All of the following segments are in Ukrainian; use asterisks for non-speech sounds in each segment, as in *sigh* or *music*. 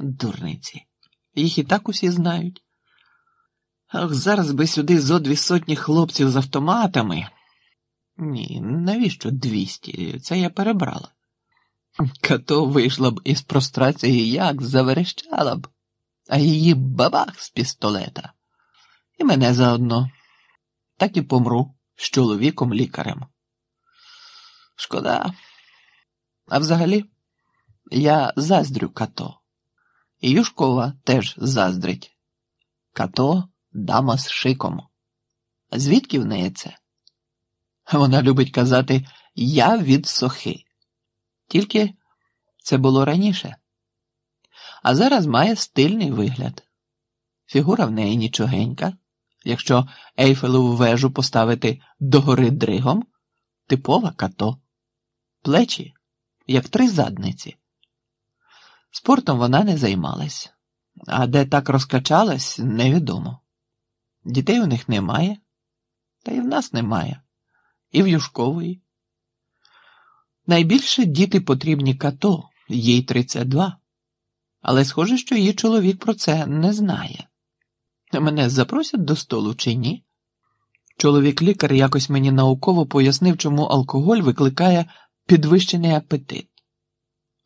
Дурниці. Їх і так усі знають. Ах, зараз би сюди зо дві сотні хлопців з автоматами. Ні, навіщо двісті? Це я перебрала. Като вийшла б із прострації як заверещала б, а її бабах з пістолета. І мене заодно. Так і помру з чоловіком лікарем. Шкода. А взагалі, я заздрю като. І Юшкова теж заздрить. Като дама з шиком. Звідки в неї це? Вона любить казати Я від сохи. Тільки це було раніше. А зараз має стильний вигляд. Фігура в неї нічогенька. Якщо Ейфелеву вежу поставити догори дригом, типова като. Плечі, як три задниці. Спортом вона не займалась, а де так розкачалась, невідомо. Дітей у них немає, та й в нас немає, і в Юшкової. Найбільше діти потрібні като, їй 32. Але схоже, що її чоловік про це не знає. Мене запросять до столу чи ні? Чоловік лікар якось мені науково пояснив, чому алкоголь викликає підвищений апетит.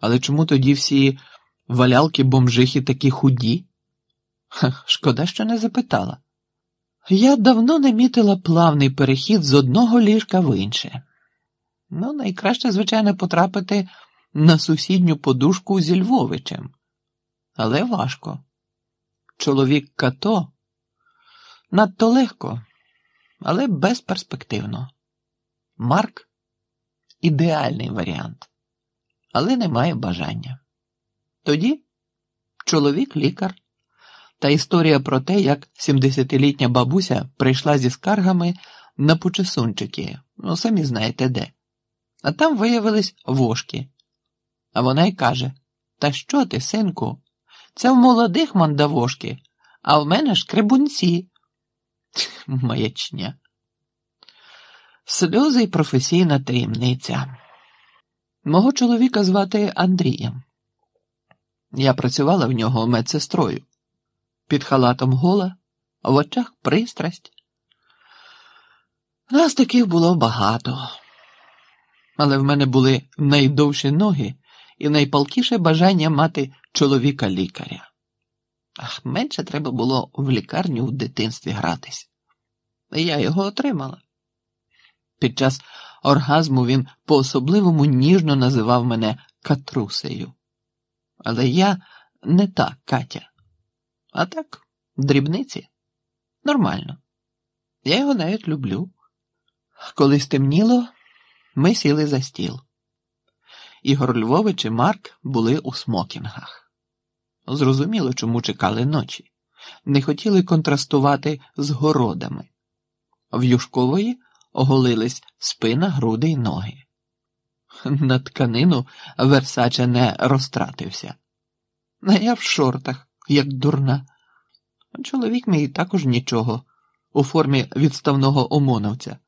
Але чому тоді всі валялки бомжихи такі худі? Ха, шкода, що не запитала. Я давно не мітила плавний перехід з одного ліжка в інше. Ну, найкраще, звичайно, потрапити на сусідню подушку зі Львовичем. Але важко. Чоловік като надто легко, але безперспективно. Марк ідеальний варіант, але не має бажання. Тоді чоловік лікар. Та історія про те, як 70-літня бабуся прийшла зі скаргами на почесунчики, ну самі знаєте де. А там виявились вошки. А вона й каже: Та що ти, синку? Це в молодих мандавошки, а в мене ж крибунці. *laughs* Маячня. Сльози й професійна таємниця. Мого чоловіка звати Андрієм. Я працювала в нього медсестрою. Під халатом гола, в очах пристрасть. Нас таких було багато, але в мене були найдовші ноги і найпалкіше бажання мати чоловіка лікаря. Ах, менше треба було в лікарню в дитинстві гратись. Я його отримала. Під час оргазму він по особливому ніжно називав мене катрусею. Але я не та Катя. А так, дрібниці. Нормально. Я його навіть люблю. Коли стемніло, ми сіли за стіл. Ігор Львович і Марк були у смокінгах. Зрозуміло, чому чекали ночі. Не хотіли контрастувати з городами. В Юшкової оголились спина, груди й ноги. На тканину Версача не розтратився. А я в шортах як дурна. Чоловік мій також нічого у формі відставного омоновця.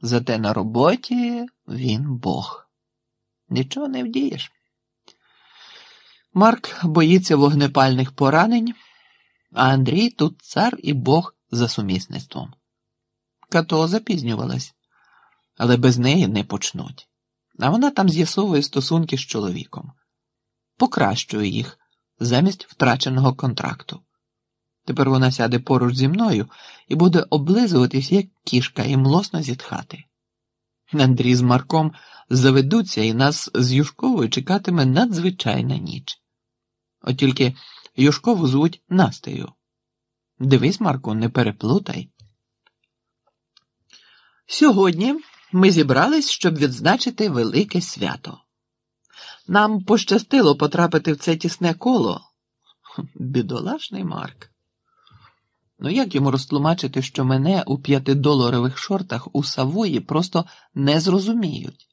Зате на роботі він Бог. Нічого не вдієш. Марк боїться вогнепальних поранень, а Андрій тут цар і Бог за сумісництвом. Като запізнювалась, але без неї не почнуть. А вона там з'ясовує стосунки з чоловіком, покращує їх замість втраченого контракту. Тепер вона сяде поруч зі мною і буде облизуватись, як кішка, і млосно зітхати. Андрій з Марком заведуться, і нас з Юшковою чекатиме надзвичайна ніч. От тільки Юшкову звуть Настею. Дивись, Марку, не переплутай. Сьогодні ми зібрались, щоб відзначити велике свято. Нам пощастило потрапити в це тісне коло. Бідолашний Марк. Ну як йому розтлумачити, що мене у п'ятидоларових шортах у Савої просто не зрозуміють?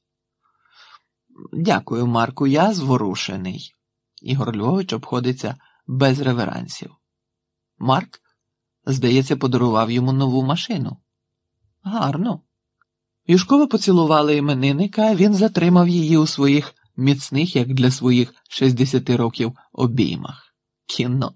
Дякую, Марку, я зворушений. Ігор Львович обходиться без реверансів. Марк, здається, подарував йому нову машину. Гарно. Юшкова поцілувала іменинника, він затримав її у своїх міцних, як для своїх 60 років, обіймах. кіно.